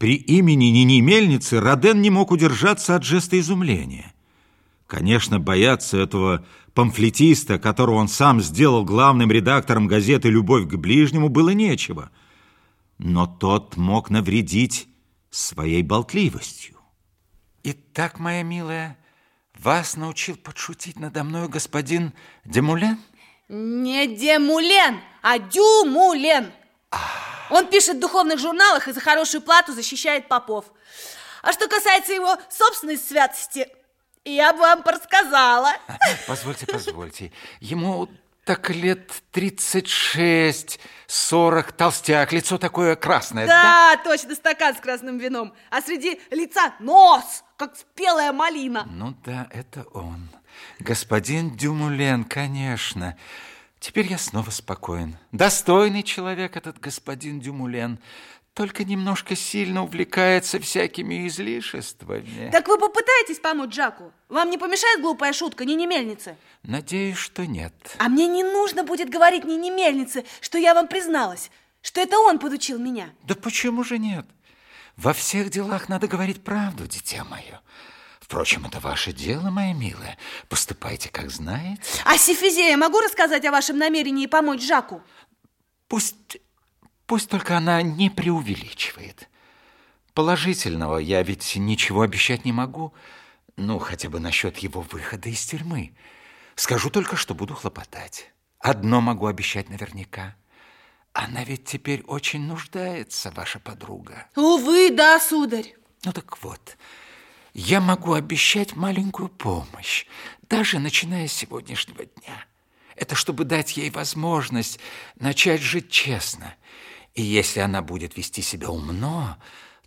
При имени Нини Мельницы Роден не мог удержаться от жеста изумления. Конечно, бояться этого памфлетиста, которого он сам сделал главным редактором газеты «Любовь к ближнему», было нечего. Но тот мог навредить своей болтливостью. Итак, моя милая, вас научил подшутить надо мной господин Демулен? Не Демулен, а Дюмулен. Он пишет в духовных журналах и за хорошую плату защищает попов. А что касается его собственной святости, я бы вам рассказала. Позвольте, позвольте. Ему так лет 36, 40, толстяк, лицо такое красное. Да, да, точно, стакан с красным вином. А среди лица нос, как спелая малина. Ну да, это он. Господин Дюмулен, конечно. Теперь я снова спокоен. Достойный человек этот господин Дюмулен. Только немножко сильно увлекается всякими излишествами. Так вы попытаетесь помочь Джаку? Вам не помешает глупая шутка, не мельницы? Надеюсь, что нет. А мне не нужно будет говорить не мельницы, что я вам призналась, что это он подучил меня. Да почему же нет? Во всех делах надо говорить правду, дитя мое. Впрочем, это ваше дело, моя милая. Поступайте, как знаете. А Сифизея могу рассказать о вашем намерении помочь Жаку? Пусть, пусть только она не преувеличивает. Положительного я ведь ничего обещать не могу. Ну, хотя бы насчет его выхода из тюрьмы. Скажу только, что буду хлопотать. Одно могу обещать наверняка. Она ведь теперь очень нуждается, ваша подруга. Увы, да, сударь. Ну так вот, я могу обещать маленькую помощь, даже начиная с сегодняшнего дня. Это чтобы дать ей возможность начать жить честно. И если она будет вести себя умно,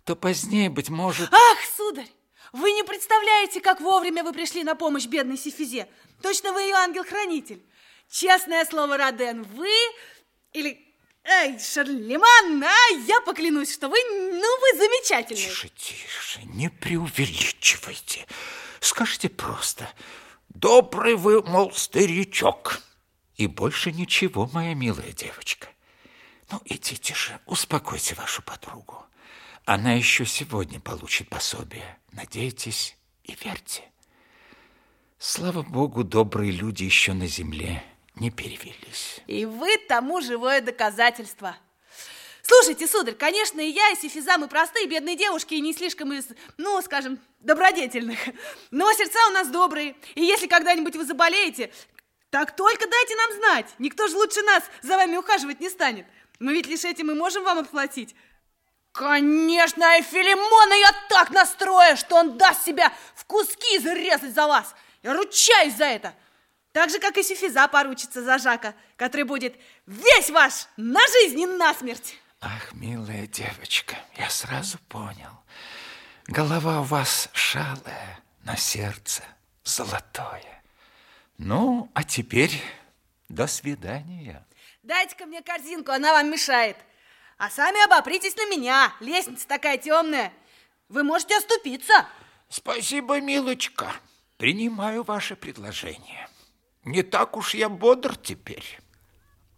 то позднее, быть может... Ах, сударь! Вы не представляете, как вовремя вы пришли на помощь бедной Сифизе. Точно вы ее ангел-хранитель. Честное слово, Роден, вы или Эй, Шарлеман, а я поклянусь, что вы, ну, вы замечательный. Тише, тише, не преувеличивайте. Скажите просто, добрый вы, мол, старичок. И больше ничего, моя милая девочка. Ну, идите же, успокойте вашу подругу. Она еще сегодня получит пособие. Надейтесь и верьте. Слава Богу, добрые люди еще на земле не перевелись. И вы тому живое доказательство. Слушайте, сударь, конечно, и я, и Сифиза, мы простые бедные девушки, и не слишком из, ну, скажем, добродетельных. Но сердца у нас добрые, и если когда-нибудь вы заболеете, так только дайте нам знать. Никто же лучше нас за вами ухаживать не станет. Мы ведь лишь этим и можем вам отплатить. Конечно, и Филимона я так настрою, что он даст себя в куски зарезать за вас. Я ручаюсь за это. Так же, как и Сифиза поручится за Жака, который будет весь ваш на жизнь и на смерть. Ах, милая девочка, я сразу понял. Голова у вас шалая, на сердце золотое. Ну, а теперь до свидания. Дайте-ка мне корзинку, она вам мешает. А сами обопритесь на меня. Лестница такая темная. Вы можете оступиться. Спасибо, милочка. Принимаю ваше предложение. Не так уж я бодр теперь.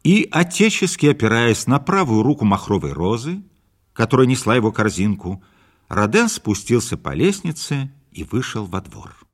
И, отечески опираясь на правую руку махровой розы, которая несла его корзинку, Роден спустился по лестнице и вышел во двор.